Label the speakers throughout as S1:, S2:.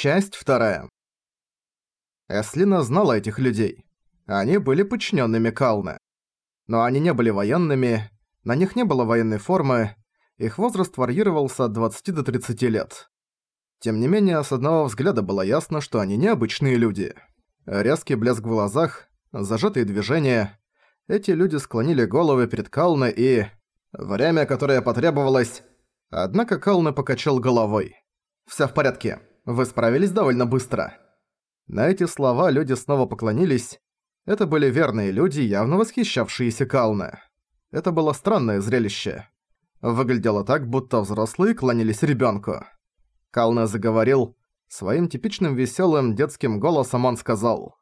S1: Часть вторая. Эслина знала этих людей. Они были подчиненными Калны. Но они не были военными, на них не было военной формы, их возраст варьировался от 20 до 30 лет. Тем не менее, с одного взгляда было ясно, что они необычные люди. Резкий блеск в глазах, зажатые движения. Эти люди склонили головы перед Калной и... Время, которое потребовалось... Однако Кална покачал головой. «Всё в порядке. Вы справились довольно быстро». На эти слова люди снова поклонились. Это были верные люди, явно восхищавшиеся Калне. Это было странное зрелище. Выглядело так, будто взрослые кланялись ребёнку. Калне заговорил. Своим типичным весёлым детским голосом он сказал.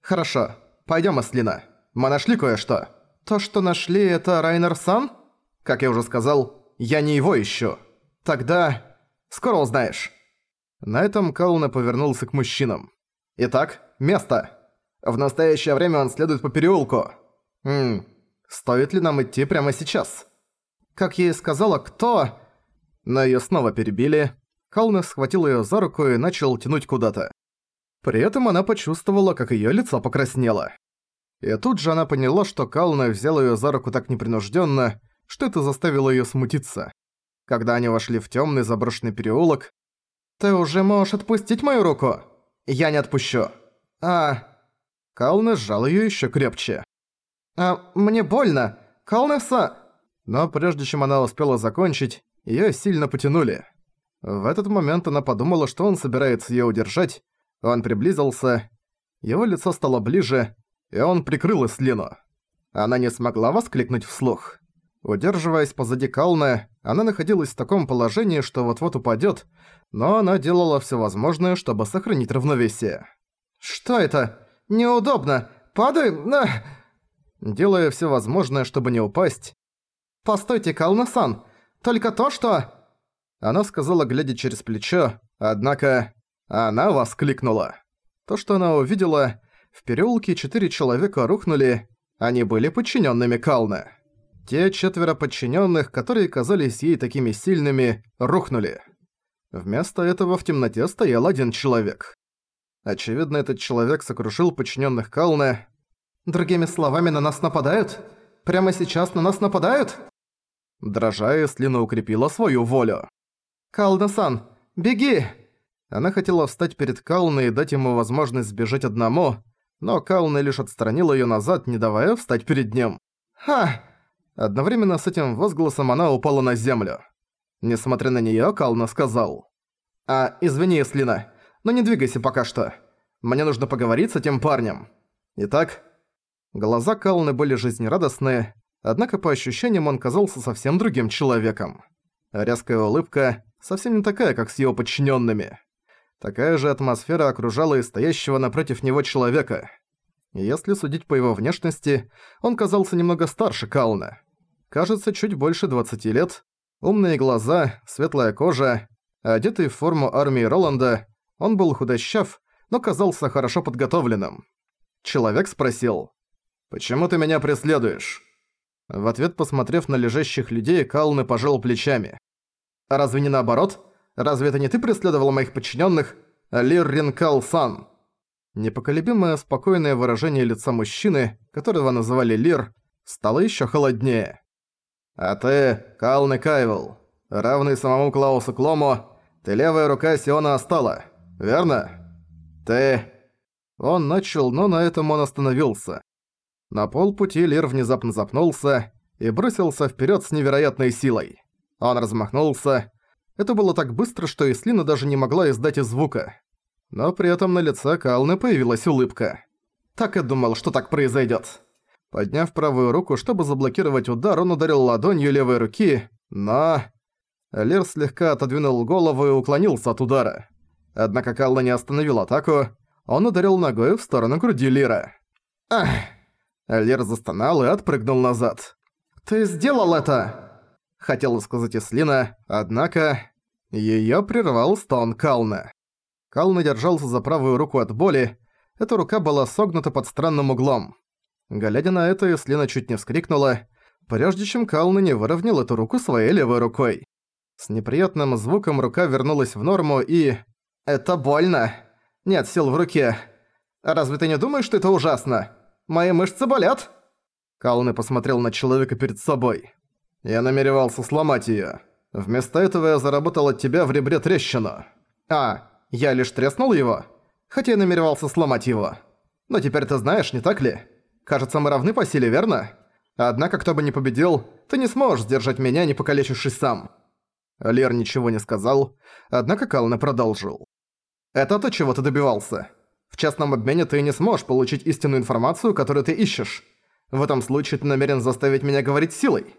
S1: «Хорошо, пойдём, Аслина. Мы нашли кое-что». «То, что нашли, это Райнер-сан?» «Как я уже сказал, я не его ищу. Тогда... скоро узнаешь». На этом Калне повернулся к мужчинам. «Итак, место. В настоящее время он следует по переулку. Ммм, стоит ли нам идти прямо сейчас?» Как ей сказала, кто... Но её снова перебили. Калне схватил её за руку и начал тянуть куда-то. При этом она почувствовала, как её лицо покраснело. И тут же она поняла, что Калне взял её за руку так непринуждённо, что это заставило её смутиться. Когда они вошли в тёмный заброшенный переулок, «Ты уже можешь отпустить мою руку?» «Я не отпущу». «А...» Калне сжал её ещё крепче. «А, мне больно! Калнеса...» Но прежде чем она успела закончить, её сильно потянули. В этот момент она подумала, что он собирается её удержать. Он приблизился, его лицо стало ближе, и он прикрыл Эслину. Она не смогла воскликнуть вслух. Удерживаясь позади Калны, она находилась в таком положении, что вот-вот упадёт, но она делала всё возможное, чтобы сохранить равновесие. «Что это? Неудобно! Падай! На!» Делая всё возможное, чтобы не упасть. «Постойте, Кална-сан! Только то, что...» Она сказала, глядя через плечо, однако... Она воскликнула. То, что она увидела... В переулке четыре человека рухнули, они были подчиненными Калны. Те четверо подчиненных, которые казались ей такими сильными, рухнули. Вместо этого в темноте стоял один человек. Очевидно, этот человек сокрушил подчиненных Калны. «Другими словами, на нас нападают? Прямо сейчас на нас нападают?» Дрожа, Слина укрепила свою волю. «Кална-сан, беги!» Она хотела встать перед Калной и дать ему возможность сбежать одному, но Кална лишь отстранила её назад, не давая встать перед ним. «Ха!» Одновременно с этим возгласом она упала на землю. Несмотря на неё, Кална сказал. «А, извини, Слина, но не двигайся пока что. Мне нужно поговорить с этим парнем». Итак, глаза Калны были жизнерадостные, однако по ощущениям он казался совсем другим человеком. Резкая улыбка, совсем не такая, как с его подчиненными. Такая же атмосфера окружала и стоящего напротив него человека. Если судить по его внешности, он казался немного старше Кална. Кажется, чуть больше 20 лет, умные глаза, светлая кожа, одетый в форму армии Роланда, он был худощав, но казался хорошо подготовленным. Человек спросил, «Почему ты меня преследуешь?» В ответ, посмотрев на лежащих людей, Калны пожал плечами. «Разве не наоборот? Разве это не ты преследовал моих подчиненных, Лир Ринкал-сан?» Непоколебимое спокойное выражение лица мужчины, которого называли Лир, стало еще холоднее. «А ты, Калны Кайвел, равный самому Клаусу Клому, ты левая рука Сиона Остала, верно? Ты...» Он начал, но на этом он остановился. На полпути Лир внезапно запнулся и бросился вперед с невероятной силой. Он размахнулся. Это было так быстро, что Ислина даже не могла издать и звука. Но при этом на лице Калны появилась улыбка. Так и думал, что так произойдет. Подняв правую руку, чтобы заблокировать удар, он ударил ладонью левой руки, но... Лир слегка отодвинул голову и уклонился от удара. Однако Кална не остановил атаку, он ударил ногой в сторону груди Лира. «Ах!» Лер застонал и отпрыгнул назад. «Ты сделал это!» Хотела сказать Ислина, однако... Её прервал стон Кална. Кална держался за правую руку от боли, эта рука была согнута под странным углом. Глядя на это, Ислина чуть не вскрикнула, прежде чем Кална не выровнял эту руку своей левой рукой. С неприятным звуком рука вернулась в норму и... Это больно. Нет сил в руке. Разве ты не думаешь, что это ужасно? Мои мышцы болят?» Калны посмотрел на человека перед собой. «Я намеревался сломать её. Вместо этого я заработал от тебя в ребре трещину. А, я лишь треснул его? Хотя я намеревался сломать его. Но теперь ты знаешь, не так ли? Кажется, мы равны по силе, верно? Однако, кто бы ни победил, ты не сможешь сдержать меня, не покалечившись сам». Лер ничего не сказал, однако Калны продолжил. «Это то, чего ты добивался. В частном обмене ты не сможешь получить истинную информацию, которую ты ищешь. В этом случае ты намерен заставить меня говорить силой.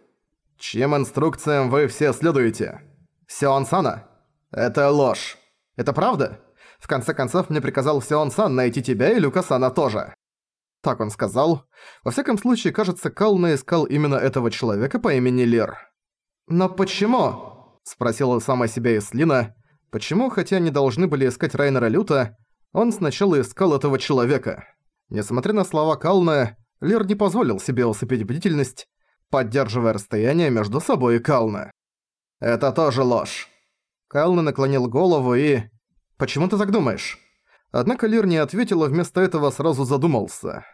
S1: Чьим инструкциям вы все следуете? Сион? Это ложь. Это правда? В конце концов, мне приказал Сион Сан найти тебя и Люка Сана тоже. Так он сказал. Во всяком случае, кажется, Кална искал именно этого человека по имени Лер. «Но почему?» – спросила сама себя Ислина. Почему, хотя они должны были искать Райнера Люта, он сначала искал этого человека. Несмотря на слова Кална, Лер не позволил себе усыпить бдительность, поддерживая расстояние между собой и Кална. «Это тоже ложь». Кална наклонил голову и... «Почему ты так думаешь?» Однако Лир не ответил, а вместо этого сразу задумался.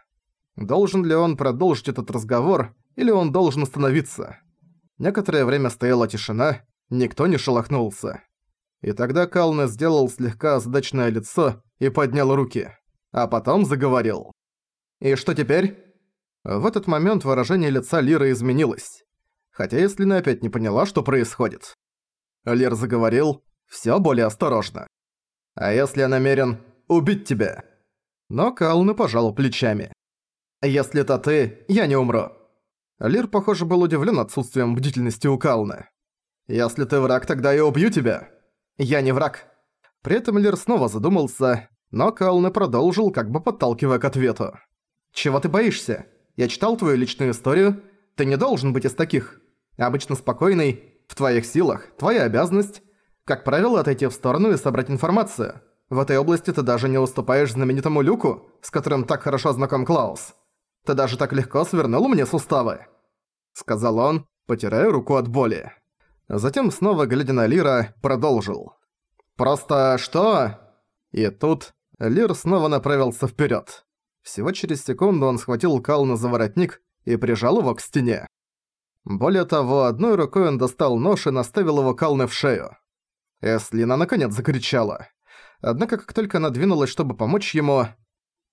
S1: Должен ли он продолжить этот разговор, или он должен остановиться? Некоторое время стояла тишина, никто не шелохнулся. И тогда Кална сделал слегка озадаченное лицо и поднял руки, а потом заговорил. «И что теперь?» В этот момент выражение лица Лиры изменилось. Хотя Эслина опять не поняла, что происходит. Лир заговорил, всё более осторожно. «А если я намерен убить тебя?» Но Калны пожал плечами. «Если это ты, я не умру». Лир, похоже, был удивлен отсутствием бдительности у Калны. «Если ты враг, тогда я убью тебя». «Я не враг». При этом Лир снова задумался, но Калны продолжил, как бы подталкивая к ответу. «Чего ты боишься? Я читал твою личную историю. Ты не должен быть из таких. Обычно спокойный, в твоих силах, твоя обязанность как правило, отойти в сторону и собрать информацию. В этой области ты даже не уступаешь знаменитому Люку, с которым так хорошо знаком Клаус. Ты даже так легко свернул мне суставы», — сказал он, потирая руку от боли. Затем, снова глядя на Лира, продолжил. «Просто что?» И тут Лир снова направился вперед. Всего через секунду он схватил Кална за воротник и прижал его к стене. Более того, одной рукой он достал нож и наставил его Калны в шею. Эслина наконец закричала. Однако, как только она двинулась, чтобы помочь ему...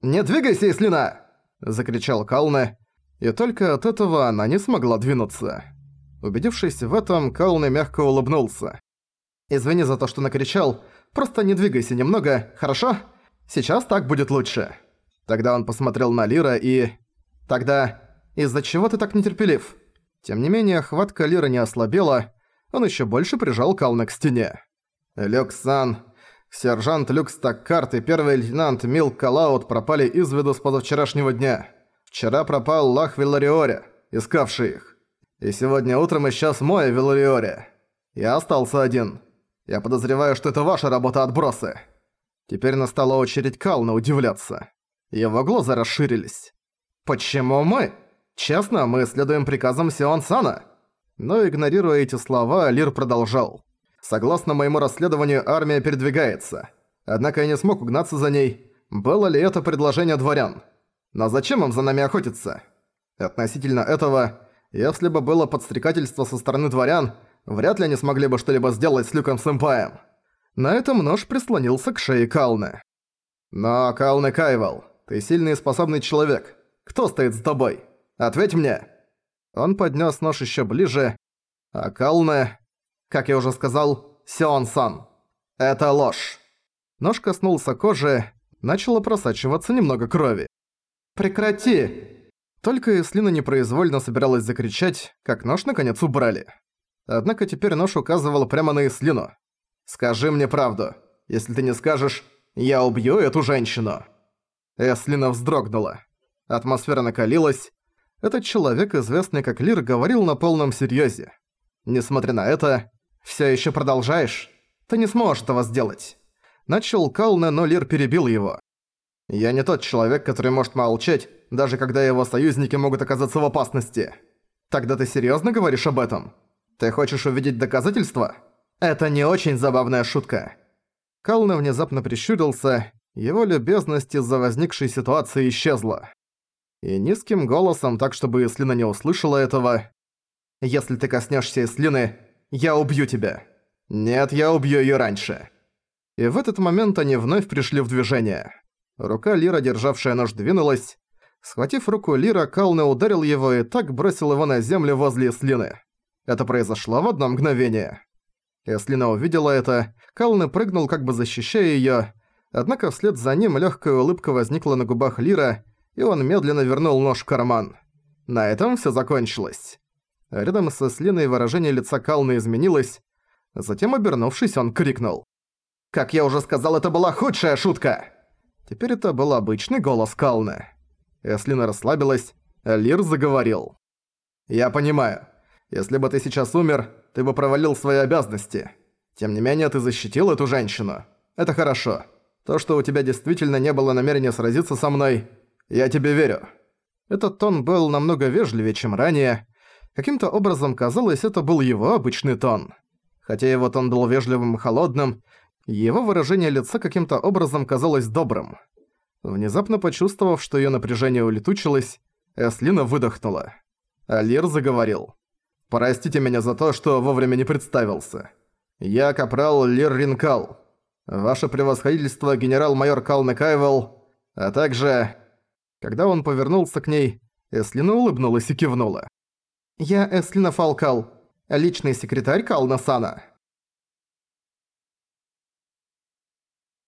S1: «Не двигайся, Эслина!» – закричал Калне, и только от этого она не смогла двинуться. Убедившись в этом, Калне мягко улыбнулся. «Извини за то, что накричал, просто не двигайся немного, хорошо? Сейчас так будет лучше». Тогда он посмотрел на Лира и... «Тогда... Из-за чего ты так нетерпелив?» Тем не менее, хватка Лира не ослабела, он еще больше прижал Кална к стене. Люксан, сержант Люк Стаккарт и первый лейтенант Мил Калаут пропали из виду с позавчерашнего дня. Вчера пропал Лах Виллариоре, искавший их. И сегодня утром исчез мой Виллариоре. Я остался один. Я подозреваю, что это ваша работа отбросы. Теперь настала очередь Кална удивляться. Его глаза расширились. «Почему мы? Честно, мы следуем приказам Сион Сана?» Но игнорируя эти слова, Лир продолжал. Согласно моему расследованию, армия передвигается. Однако я не смог угнаться за ней. Было ли это предложение дворян? Но зачем им за нами охотиться? Относительно этого, если бы было подстрекательство со стороны дворян, вряд ли они смогли бы что-либо сделать с Люком Сэмпаем. На этом нож прислонился к шее Калны. «Но, Калны Кайвал, ты сильный и способный человек. Кто стоит с тобой? Ответь мне!» Он поднес нож еще ближе, а Калны... Как я уже сказал, Сион-сан. Это ложь. Нож коснулся кожи, начало просачиваться немного крови. «Прекрати!» Только Эслина непроизвольно собиралась закричать, как нож наконец убрали. Однако теперь нож указывал прямо на Эслину. «Скажи мне правду. Если ты не скажешь, я убью эту женщину!» Эслина вздрогнула. Атмосфера накалилась. Этот человек, известный как Лир, говорил на полном серьёзе. Несмотря на это, «Всё ещё продолжаешь? Ты не сможешь этого сделать». Начал Калне, но Лир перебил его. «Я не тот человек, который может молчать, даже когда его союзники могут оказаться в опасности. Тогда ты серьёзно говоришь об этом? Ты хочешь увидеть доказательства? Это не очень забавная шутка». Кална внезапно прищурился, его любезность из-за возникшей ситуации исчезла. И низким голосом, так чтобы Ислина не услышала этого, «Если ты коснешься Ислины, я убью тебя. Нет, я убью ее раньше». И в этот момент они вновь пришли в движение. Рука Лира, державшая нож, двинулась. Схватив руку Лира, Кална ударил его и так бросил его на землю возле Ислины. Это произошло в одно мгновение. Эслина увидела это, Калны прыгнул, как бы защищая её, однако вслед за ним лёгкая улыбка возникла на губах Лира, и он медленно вернул нож в карман. На этом всё закончилось. Рядом со Эслиной выражение лица Калны изменилось, затем, обернувшись, он крикнул. «Как я уже сказал, это была худшая шутка!» Теперь это был обычный голос Калны. Эслина расслабилась, а Лир заговорил. «Я понимаю. Если бы ты сейчас умер, ты бы провалил свои обязанности. Тем не менее, ты защитил эту женщину. Это хорошо. То, что у тебя действительно не было намерения сразиться со мной, я тебе верю». Этот тон был намного вежливее, чем ранее. Каким-то образом казалось, это был его обычный тон. Хотя его тон был вежливым и холодным, его выражение лица каким-то образом казалось добрым. Внезапно почувствовав, что её напряжение улетучилось, Эслина выдохнула. Алир заговорил. Простите меня за то, что вовремя не представился. Я капрал Лир Ринкал. Ваше превосходительство генерал-майор Кал Некайвел, а также... Когда он повернулся к ней, Эслина улыбнулась и кивнула. «Я Эслина Фалкал, личный секретарь Кал Насана».